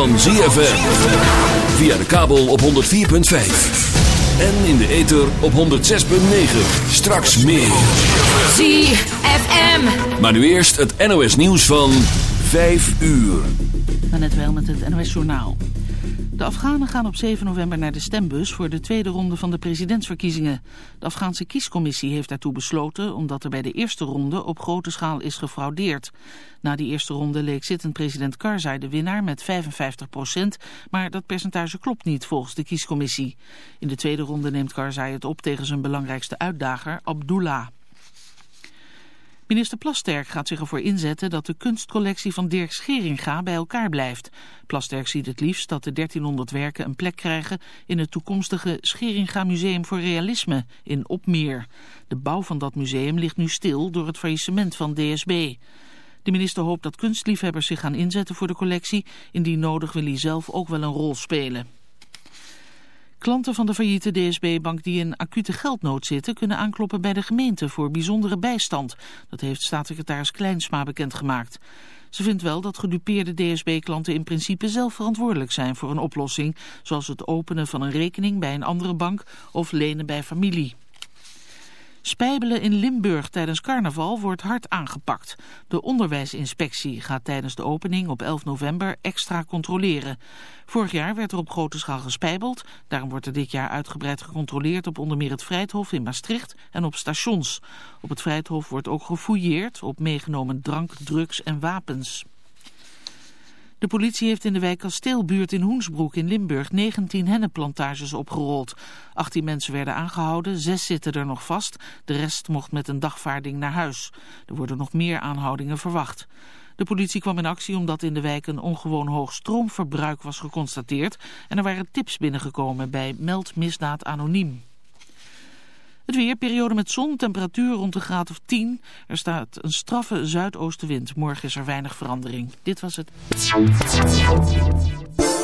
van ZFM. Via de kabel op 104.5. En in de ether op 106.9. Straks meer. ZFM. Maar nu eerst het NOS nieuws van 5 uur. Maar net wel met het NOS journaal. De Afghanen gaan op 7 november naar de stembus voor de tweede ronde van de presidentsverkiezingen. De Afghaanse kiescommissie heeft daartoe besloten omdat er bij de eerste ronde op grote schaal is gefraudeerd. Na die eerste ronde leek zittend president Karzai de winnaar met 55 procent, maar dat percentage klopt niet volgens de kiescommissie. In de tweede ronde neemt Karzai het op tegen zijn belangrijkste uitdager Abdullah. Minister Plasterk gaat zich ervoor inzetten dat de kunstcollectie van Dirk Scheringa bij elkaar blijft. Plasterk ziet het liefst dat de 1300 werken een plek krijgen in het toekomstige Scheringa Museum voor Realisme in Opmeer. De bouw van dat museum ligt nu stil door het faillissement van DSB. De minister hoopt dat kunstliefhebbers zich gaan inzetten voor de collectie. Indien nodig wil hij zelf ook wel een rol spelen. Klanten van de failliete DSB-bank die in acute geldnood zitten... kunnen aankloppen bij de gemeente voor bijzondere bijstand. Dat heeft staatssecretaris Kleinsma bekendgemaakt. Ze vindt wel dat gedupeerde DSB-klanten in principe zelf verantwoordelijk zijn voor een oplossing... zoals het openen van een rekening bij een andere bank of lenen bij familie. Spijbelen in Limburg tijdens carnaval wordt hard aangepakt. De onderwijsinspectie gaat tijdens de opening op 11 november extra controleren. Vorig jaar werd er op grote schaal gespijbeld. Daarom wordt er dit jaar uitgebreid gecontroleerd op onder meer het Vrijthof in Maastricht en op stations. Op het Vrijthof wordt ook gefouilleerd op meegenomen drank, drugs en wapens. De politie heeft in de wijk Kasteelbuurt in Hoensbroek in Limburg 19 hennepplantages opgerold. 18 mensen werden aangehouden, 6 zitten er nog vast. De rest mocht met een dagvaarding naar huis. Er worden nog meer aanhoudingen verwacht. De politie kwam in actie omdat in de wijk een ongewoon hoog stroomverbruik was geconstateerd. En er waren tips binnengekomen bij Meld Misdaad Anoniem. Het weer, periode met zon, temperatuur rond een graad of 10. Er staat een straffe zuidoostenwind. Morgen is er weinig verandering. Dit was het.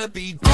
wanna be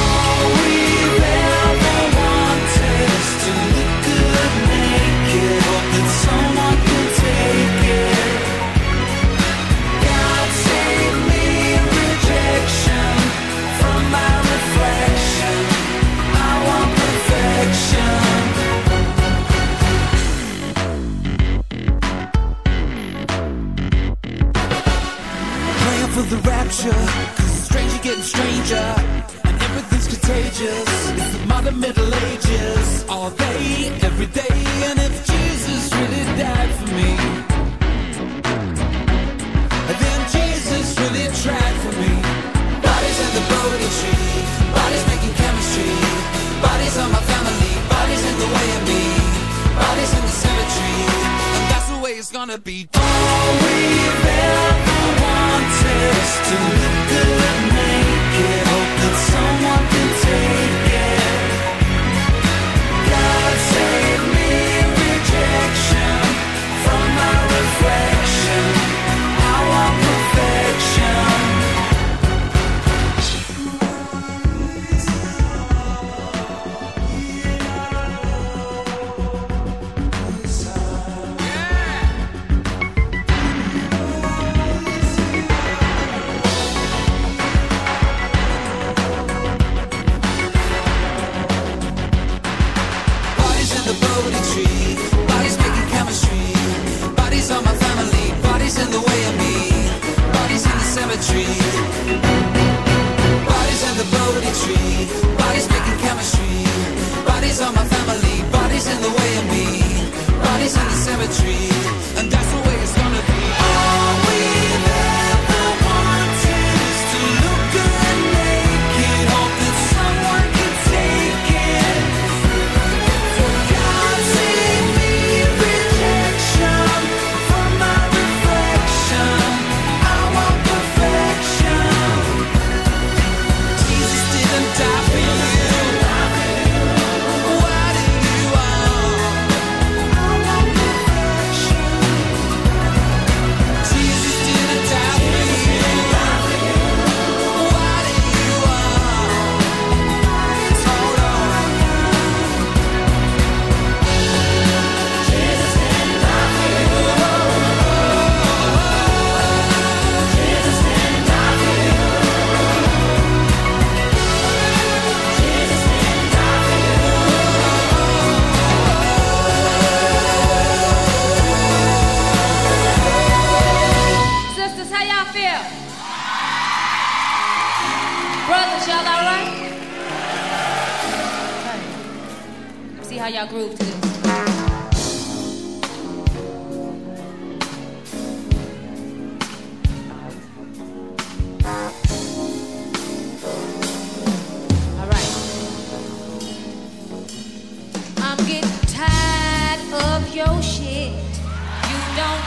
I tired of your shit. You don't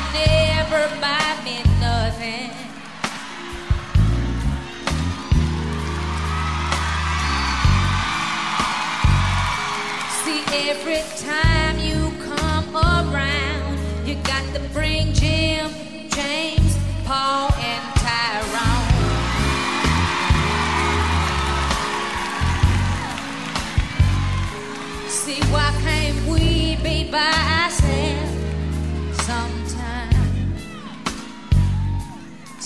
buy me. See, every time you come around, you got to bring Jim, James, Paul.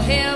him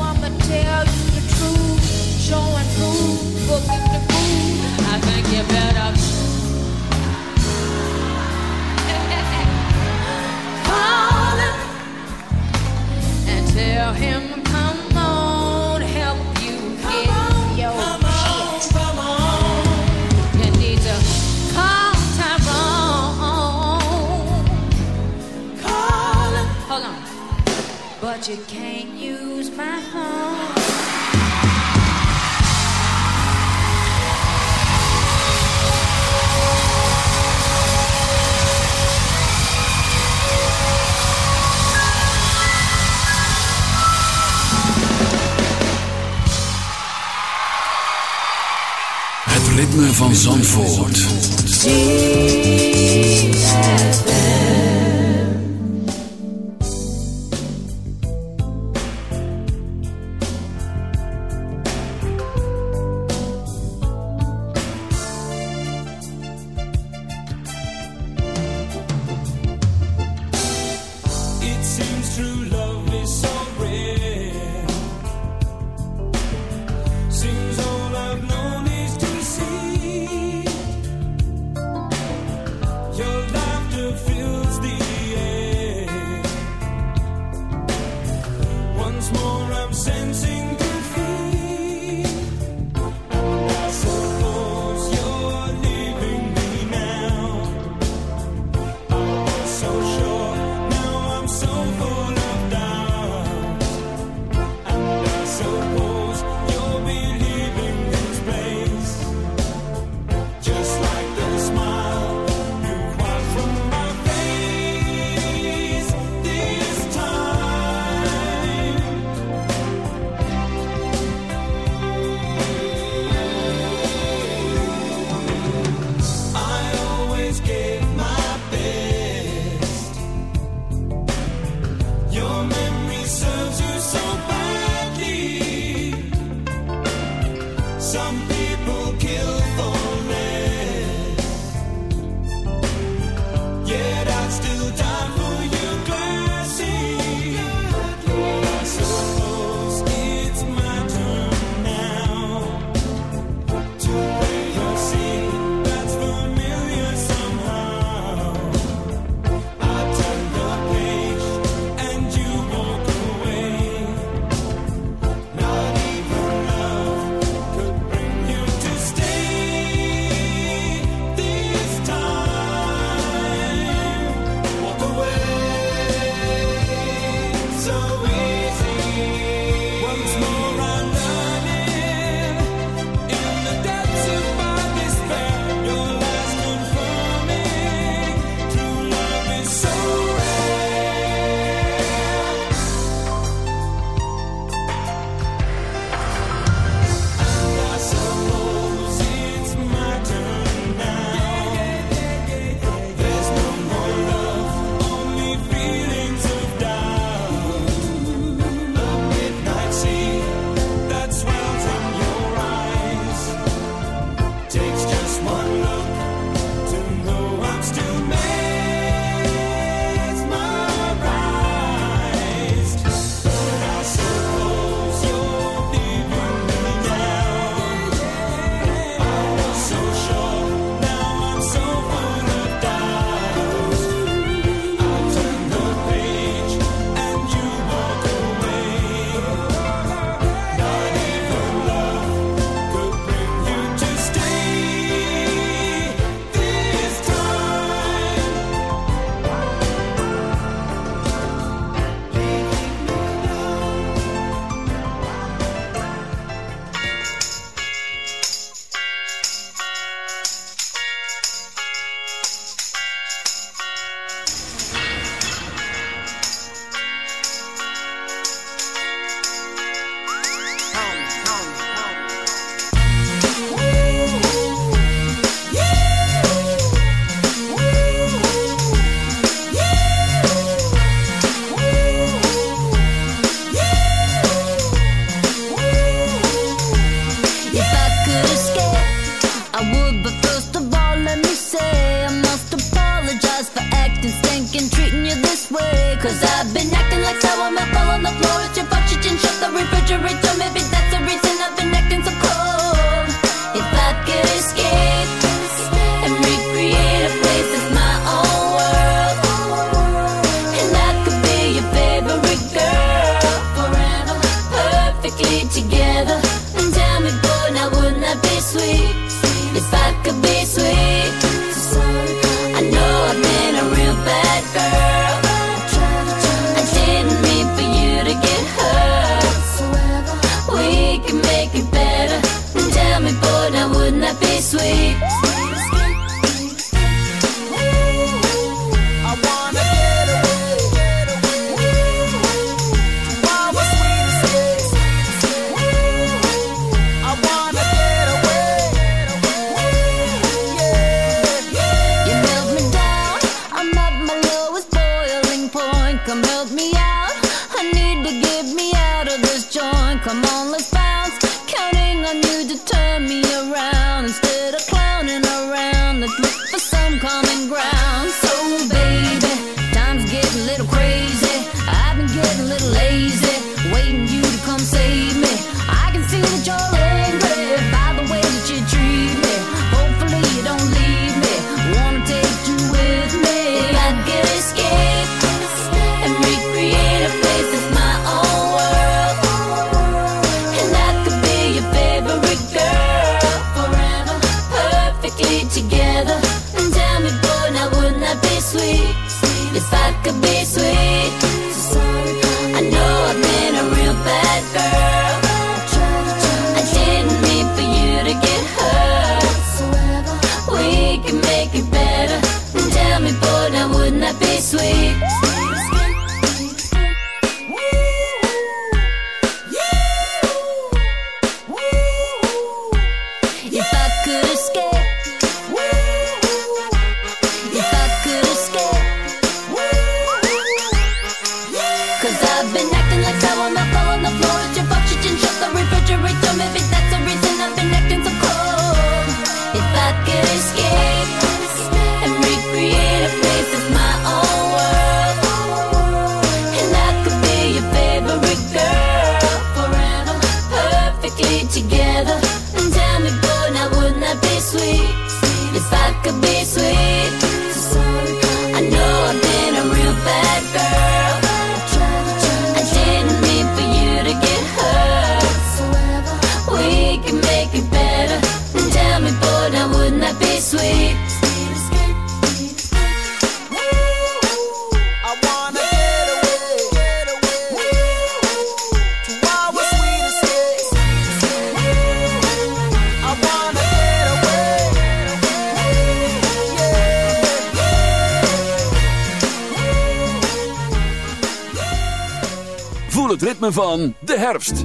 I'ma tell you the truth. Show and prove, the. I think you better call him and tell him you can't use my phone. Het ritme van Zandvoort. It van de herfst.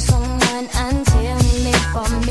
someone until me from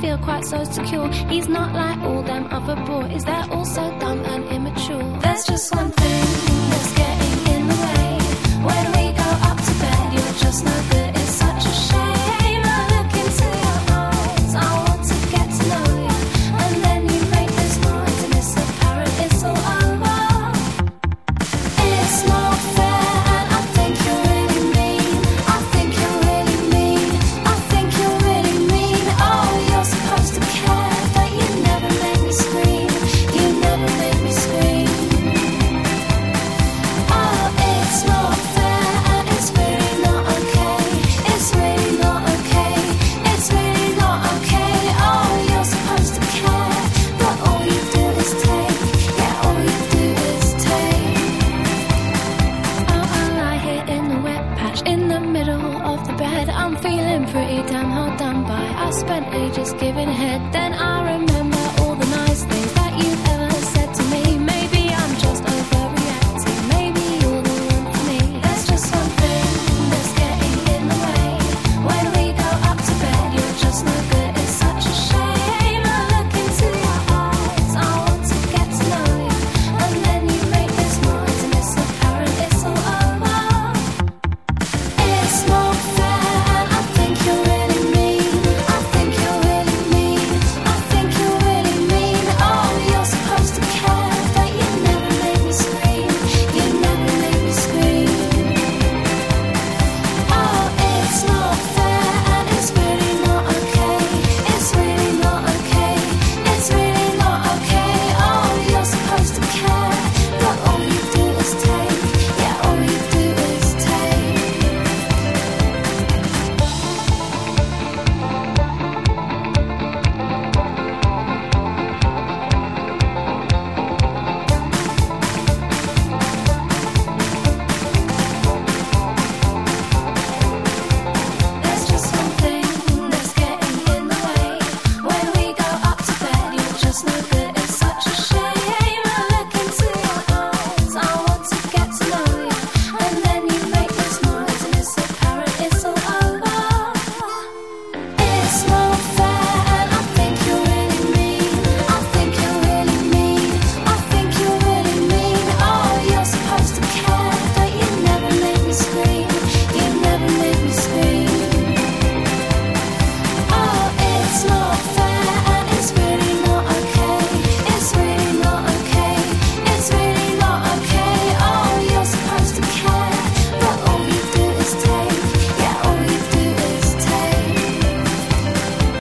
feel quite so secure. He's not like all them other boys, they're all so dumb and immature.